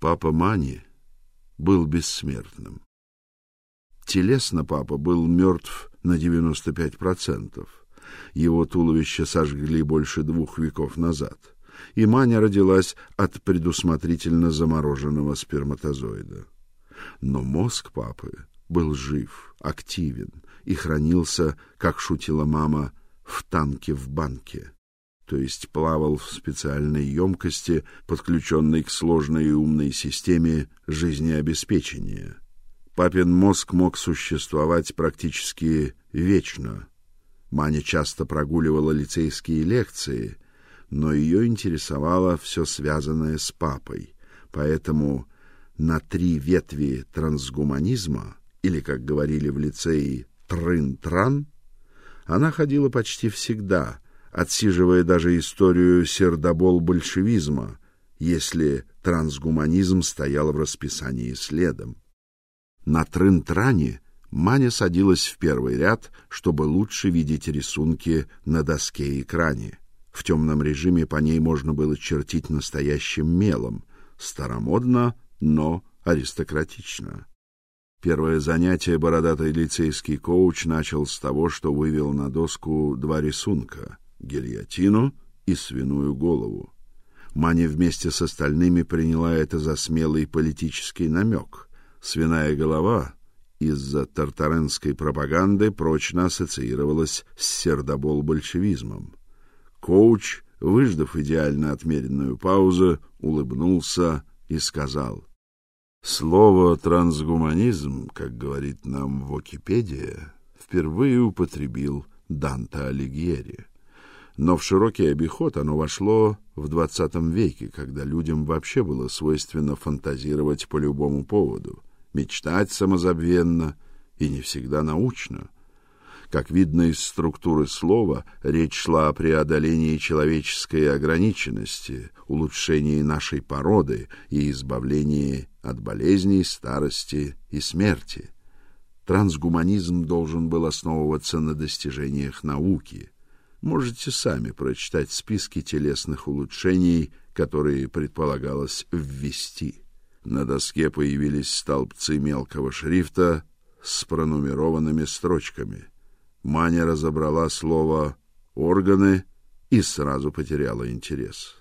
Папа Мани был бессмертным. Телесно папа был мертв на 95%. Его туловище сожгли больше двух веков назад. И Маня родилась от предусмотрительно замороженного сперматозоида. Но мозг папы был жив, активен и хранился, как шутила мама, в танке в банке то есть плавал в специальной емкости, подключенной к сложной и умной системе жизнеобеспечения. Папин мозг мог существовать практически вечно. Маня часто прогуливала лицейские лекции, но ее интересовало все связанное с папой. Поэтому на три ветви трансгуманизма, или, как говорили в лицее, трын-тран, она ходила почти всегда — отсиживая даже историю сердобол большевизма, если трансгуманизм стоял в расписании следом. На трын-тране Маня садилась в первый ряд, чтобы лучше видеть рисунки на доске-экране. В темном режиме по ней можно было чертить настоящим мелом, старомодно, но аристократично. Первое занятие бородатый лицейский коуч начал с того, что вывел на доску два рисунка гильотину и свиную голову. Маня вместе с остальными приняла это за смелый политический намек. Свиная голова из-за тартаренской пропаганды прочно ассоциировалась с сердобол-большевизмом. Коуч, выждав идеально отмеренную паузу, улыбнулся и сказал: "Слово трансгуманизм, как говорит нам Википедия, впервые употребил Данте Алигьери но в широкий обиход оно вошло в XX веке, когда людям вообще было свойственно фантазировать по любому поводу, мечтать самозабвенно и не всегда научно. Как видно из структуры слова, речь шла о преодолении человеческой ограниченности, улучшении нашей породы и избавлении от болезней, старости и смерти. Трансгуманизм должен был основываться на достижениях науки, Можете сами прочитать списки телесных улучшений, которые предполагалось ввести. На доске появились столбцы мелкого шрифта с пронумерованными строчками. Маня разобрала слово органы и сразу потеряла интерес.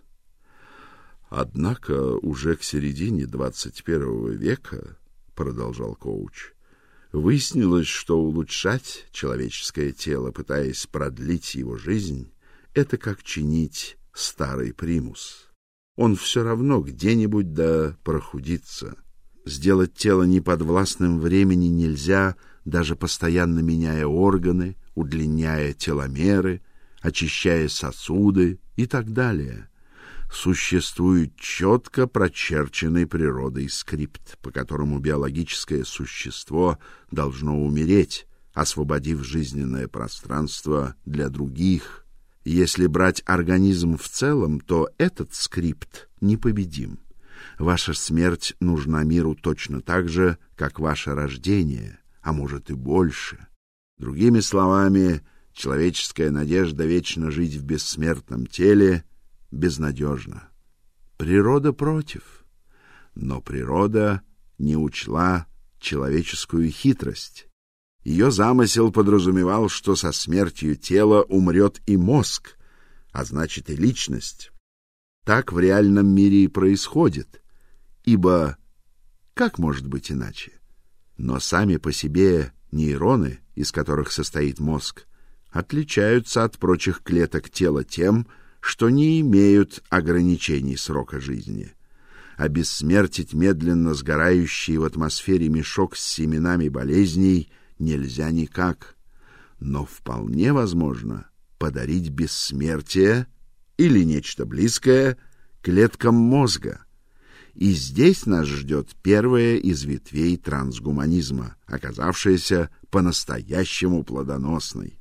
Однако уже к середине двадцать первого века, продолжал коуч, Выяснилось, что улучшать человеческое тело, пытаясь продлить его жизнь, это как чинить старый примус. Он все равно где-нибудь да прохудится. Сделать тело неподвластным времени нельзя, даже постоянно меняя органы, удлиняя теломеры, очищая сосуды и так далее существует четко прочерченный природой скрипт, по которому биологическое существо должно умереть, освободив жизненное пространство для других. Если брать организм в целом, то этот скрипт непобедим. Ваша смерть нужна миру точно так же, как ваше рождение, а может и больше. Другими словами, человеческая надежда вечно жить в бессмертном теле безнадежно. Природа против, но природа не учла человеческую хитрость. Ее замысел подразумевал, что со смертью тела умрет и мозг, а значит и личность. Так в реальном мире и происходит, ибо как может быть иначе? Но сами по себе нейроны, из которых состоит мозг, отличаются от прочих клеток тела тем, что не имеют ограничений срока жизни. Обессмертить медленно сгорающий в атмосфере мешок с семенами болезней нельзя никак, но вполне возможно подарить бессмертие или нечто близкое клеткам мозга. И здесь нас ждет первая из ветвей трансгуманизма, оказавшаяся по-настоящему плодоносной.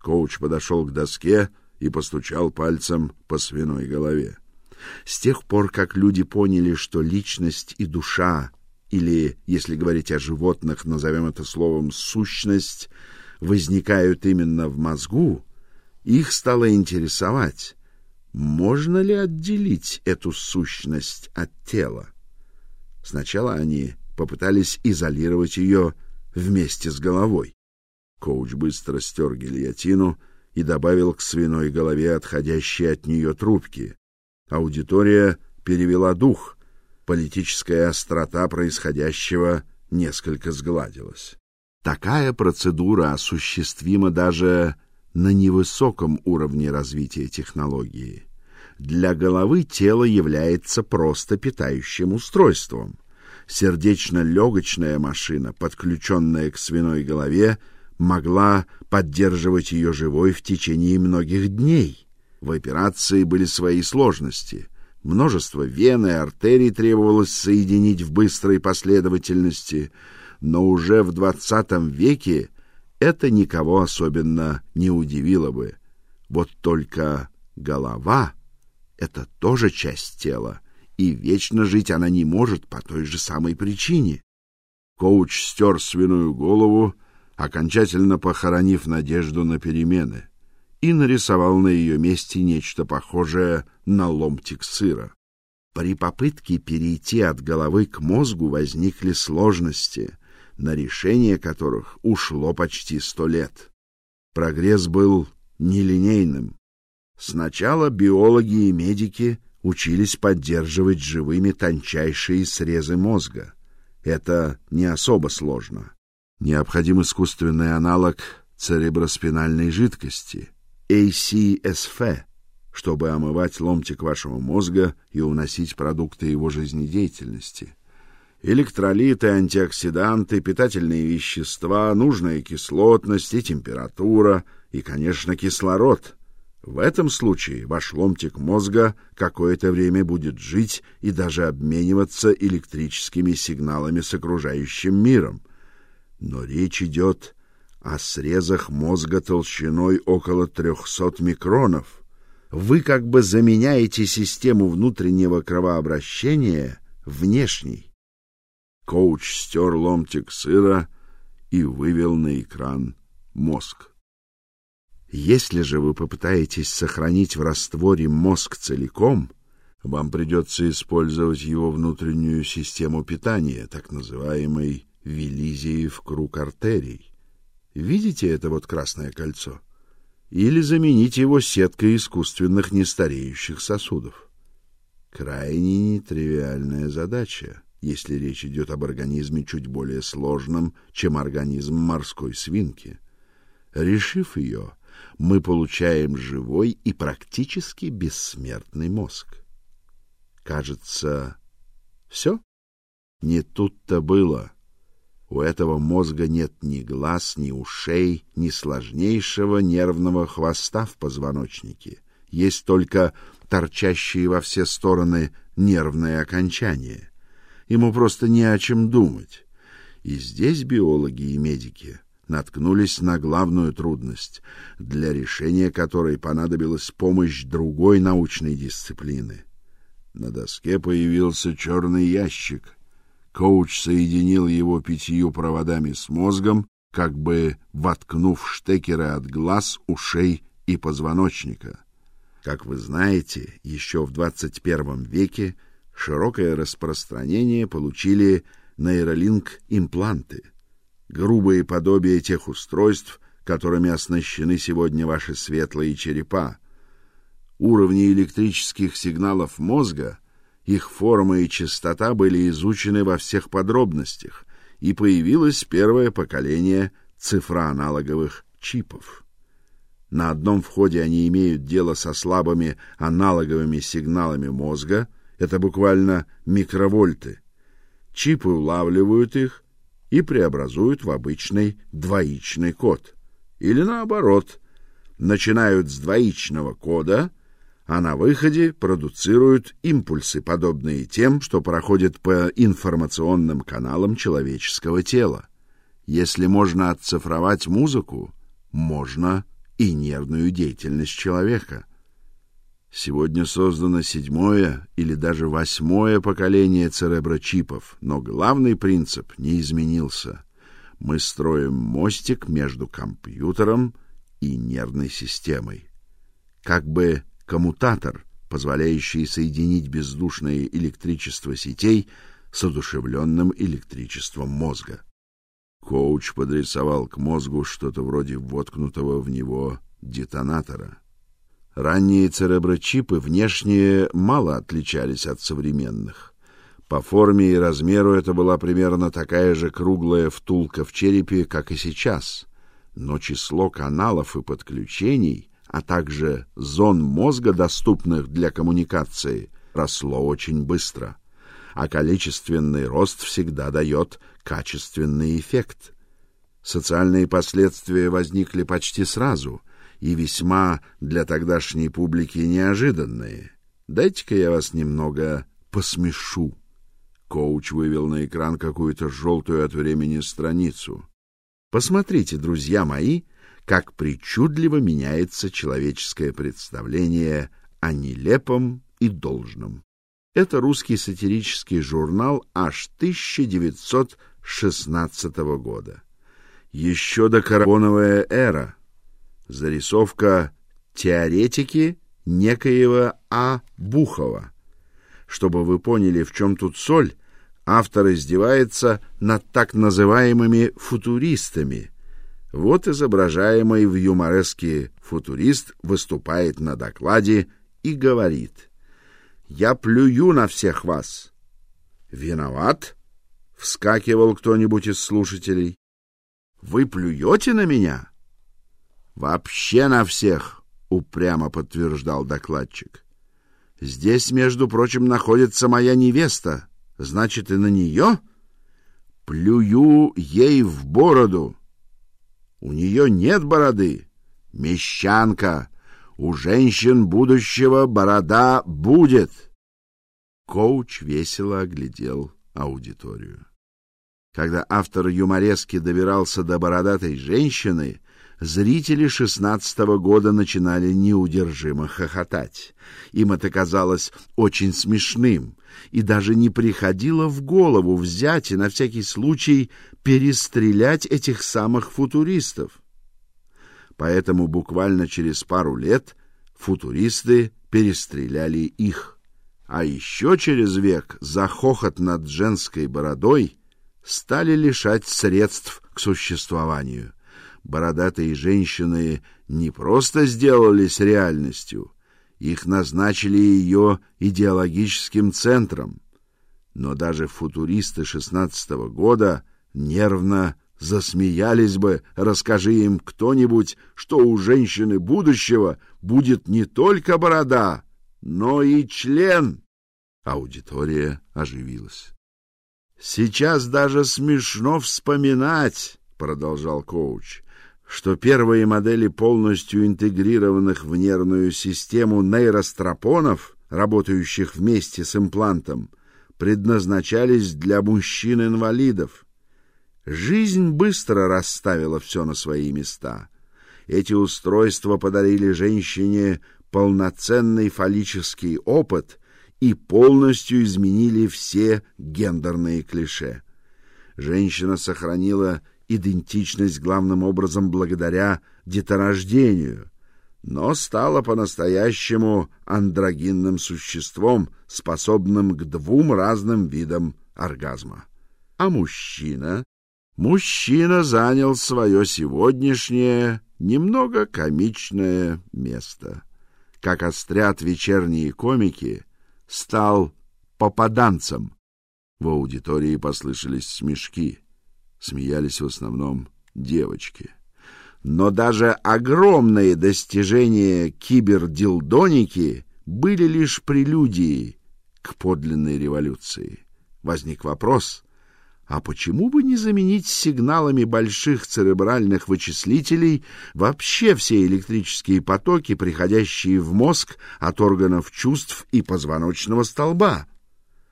Коуч подошел к доске, и постучал пальцем по свиной голове. С тех пор, как люди поняли, что личность и душа, или, если говорить о животных, назовем это словом сущность, возникают именно в мозгу, их стало интересовать, можно ли отделить эту сущность от тела. Сначала они попытались изолировать ее вместе с головой. Коуч быстро стер гильотину и добавил к свиной голове отходящие от нее трубки. Аудитория перевела дух. Политическая острота происходящего несколько сгладилась. Такая процедура осуществима даже на невысоком уровне развития технологии. Для головы тело является просто питающим устройством. Сердечно-легочная машина, подключенная к свиной голове, могла поддерживать ее живой в течение многих дней. В операции были свои сложности. Множество вен и артерий требовалось соединить в быстрой последовательности, но уже в двадцатом веке это никого особенно не удивило бы. Вот только голова это тоже часть тела, и вечно жить она не может по той же самой причине. Коуч стер свиную голову, окончательно похоронив надежду на перемены, и нарисовал на ее месте нечто похожее на ломтик сыра. При попытке перейти от головы к мозгу возникли сложности, на решение которых ушло почти сто лет. Прогресс был нелинейным. Сначала биологи и медики учились поддерживать живыми тончайшие срезы мозга. Это не особо сложно. Необходим искусственный аналог цереброспинальной жидкости, ACSF, чтобы омывать ломтик вашего мозга и уносить продукты его жизнедеятельности. Электролиты, антиоксиданты, питательные вещества, нужная кислотность и температура, и, конечно, кислород — в этом случае ваш ломтик мозга какое-то время будет жить и даже обмениваться электрическими сигналами с окружающим миром. Но речь идет о срезах мозга толщиной около 300 микронов. Вы как бы заменяете систему внутреннего кровообращения внешней. Коуч стер ломтик сыра и вывел на экран мозг. Если же вы попытаетесь сохранить в растворе мозг целиком, вам придется использовать его внутреннюю систему питания, так называемый Велизиев круг артерий. Видите это вот красное кольцо? Или заменить его сеткой искусственных нестареющих сосудов. Крайне нетривиальная задача, если речь идет об организме чуть более сложном, чем организм морской свинки. Решив ее, мы получаем живой и практически бессмертный мозг. Кажется, все? Не тут-то было. У этого мозга нет ни глаз, ни ушей, ни сложнейшего нервного хвоста в позвоночнике. Есть только торчащие во все стороны нервные окончания. Ему просто не о чем думать. И здесь биологи и медики наткнулись на главную трудность, для решения которой понадобилась помощь другой научной дисциплины. На доске появился черный ящик. Коуч соединил его пятью проводами с мозгом, как бы воткнув штекеры от глаз, ушей и позвоночника. Как вы знаете, еще в 21 веке широкое распространение получили нейролинк-импланты — грубые подобия тех устройств, которыми оснащены сегодня ваши светлые черепа. Уровни электрических сигналов мозга, их форма и частота были изучены во всех подробностях, и появилось первое поколение цифроаналоговых чипов. На одном входе они имеют дело со слабыми аналоговыми сигналами мозга, это буквально микровольты. Чипы улавливают их и преобразуют в обычный двоичный код. Или наоборот, начинают с двоичного кода, а на выходе продуцируют импульсы, подобные тем, что проходят по информационным каналам человеческого тела. Если можно оцифровать музыку, можно и нервную деятельность человека. Сегодня создано седьмое или даже восьмое поколение цереброчипов, но главный принцип не изменился. Мы строим мостик между компьютером и нервной системой. Как бы коммутатор, позволяющий соединить бездушное электричество сетей с одушевленным электричеством мозга. Коуч подрисовал к мозгу что-то вроде воткнутого в него детонатора. Ранние цереброчипы внешне мало отличались от современных. По форме и размеру это была примерно такая же круглая втулка в черепе, как и сейчас. Но число каналов и подключений, а также зон мозга, доступных для коммуникации, росло очень быстро. А количественный рост всегда дает качественный эффект. Социальные последствия возникли почти сразу и весьма для тогдашней публики неожиданные. Дайте-ка я вас немного посмешу. Коуч вывел на экран какую-то желтую от времени страницу. Посмотрите, друзья мои, как причудливо меняется человеческое представление о нелепом и должном. Это русский сатирический журнал аж 1916 года. Еще до карбоновая эра. Зарисовка теоретики некоего А. Бухова. Чтобы вы поняли, в чем тут соль, автор издевается над так называемыми футуристами. Вот изображаемый в юмореске футурист выступает на докладе и говорит: "Я плюю на всех вас". Виноват? вскакивал кто-нибудь из слушателей. Вы плюете на меня? Вообще на всех, упрямо подтверждал докладчик. Здесь, между прочим, находится моя невеста. Значит, и на нее? Плюю ей в бороду. У нее нет бороды. Мещанка. У женщин будущего борода будет. Коуч весело оглядел аудиторию. Когда автор юморески добирался до бородатой женщины, зрители шестнадцатого года начинали неудержимо хохотать. Им это казалось очень смешным, и даже не приходило в голову взять и на всякий случай перестрелять этих самых футуристов. Поэтому буквально через пару лет футуристы перестреляли их. А еще через век за хохот над женской бородой стали лишать средств к существованию. Бородатые женщины не просто сделались реальностью, их назначили ее идеологическим центром. Но даже футуристы шестнадцатого года нервно засмеялись бы, расскажи им кто-нибудь, что у женщины будущего будет не только борода, но и член. Аудитория оживилась. Сейчас даже смешно вспоминать, продолжал коуч, что первые модели полностью интегрированных в нервную систему нейростропонов, работающих вместе с имплантом, предназначались для мужчин-инвалидов. Жизнь быстро расставила все на свои места. Эти устройства подарили женщине полноценный фаллический опыт и полностью изменили все гендерные клише. Женщина сохранила идентичность главным образом благодаря деторождению, но стала по-настоящему андрогинным существом, способным к двум разным видам оргазма. А мужчина? Мужчина занял свое сегодняшнее, немного комичное место. Как острят вечерние комики — стал попаданцем. В аудитории послышались смешки. Смеялись в основном девочки. Но даже огромные достижения кибердилдоники были лишь прелюдией к подлинной революции. Возник вопрос: а почему бы не заменить сигналами больших церебральных вычислителей вообще все электрические потоки, приходящие в мозг от органов чувств и позвоночного столба?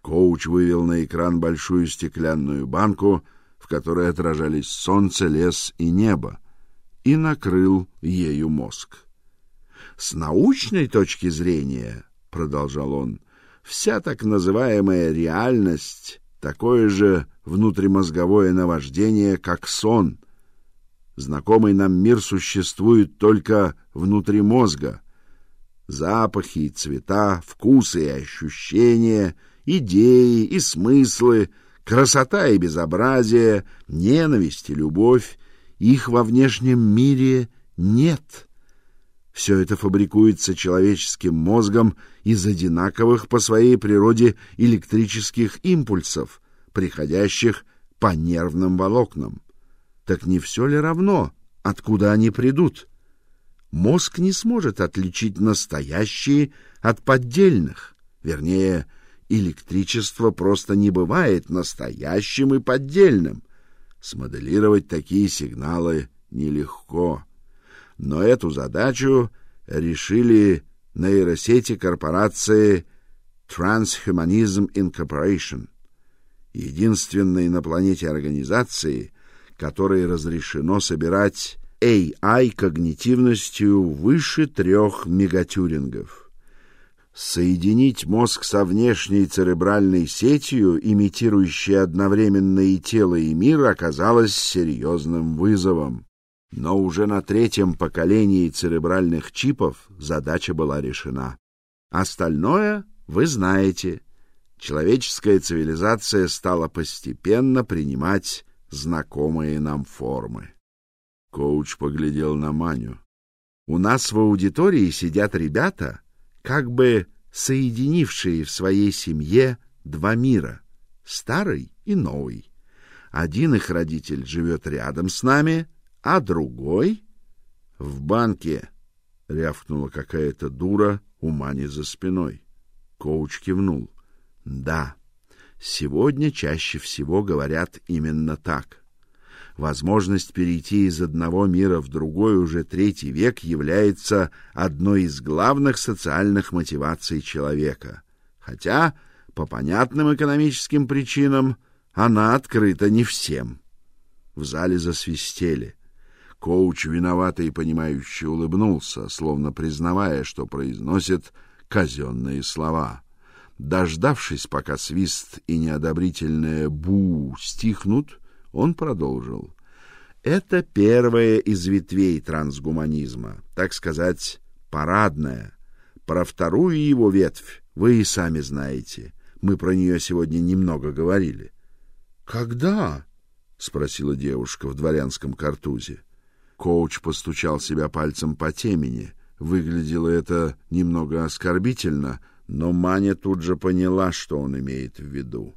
Коуч вывел на экран большую стеклянную банку, которой отражались солнце, лес и небо, и накрыл ею мозг. С научной точки зрения, продолжал он, вся так называемая реальность такое же внутримозговое наваждение, как сон. Знакомый нам мир существует только внутри мозга. Запахи и цвета, вкусы и ощущения идеи и смыслы, красота и безобразие, ненависть и любовь, их во внешнем мире нет. Все это фабрикуется человеческим мозгом из одинаковых по своей природе электрических импульсов, приходящих по нервным волокнам. Так не все ли равно, откуда они придут? Мозг не сможет отличить настоящие от поддельных. Вернее, электричество просто не бывает настоящим и поддельным. Смоделировать такие сигналы нелегко. Но эту задачу решили нейросети корпорации Transhumanism Incorporation, единственной на планете организации, которой разрешено собирать AI когнитивностью выше трех мегатюрингов. Соединить мозг со внешней церебральной сетью, имитирующей одновременно и тело, и мир, оказалось серьезным вызовом. Но уже на третьем поколении церебральных чипов задача была решена. Остальное вы знаете. Человеческая цивилизация стала постепенно принимать знакомые нам формы. Коуч поглядел на Маню. У нас в аудитории сидят ребята, как бы соединившие в своей семье два мира, старый и новый. Один их родитель живет рядом с нами, а другой в банке, рявкнула какая-то дура у Мани за спиной. Коуч кивнул. Да. Сегодня чаще всего говорят именно так. Возможность перейти из одного мира в другой уже третий век является одной из главных социальных мотиваций человека. Хотя по понятным экономическим причинам она открыта не всем. В зале засвистели. Коуч виновато и понимающе улыбнулся, словно признавая, что произносит казенные слова. Дождавшись, пока свист и неодобрительное бу стихнут, он продолжил: "Это первая из ветвей трансгуманизма, так сказать, парадная. Про вторую его ветвь вы и сами знаете. Мы про нее сегодня немного говорили". "Когда?" спросила девушка в дворянском картузе. Коуч постучал себя пальцем по темени. Выглядело это немного оскорбительно, но Маня тут же поняла, что он имеет в виду.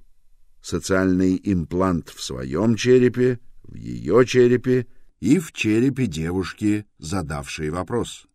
Социальный имплант в своем черепе, в ее черепе и в черепе девушки, задавшей вопрос.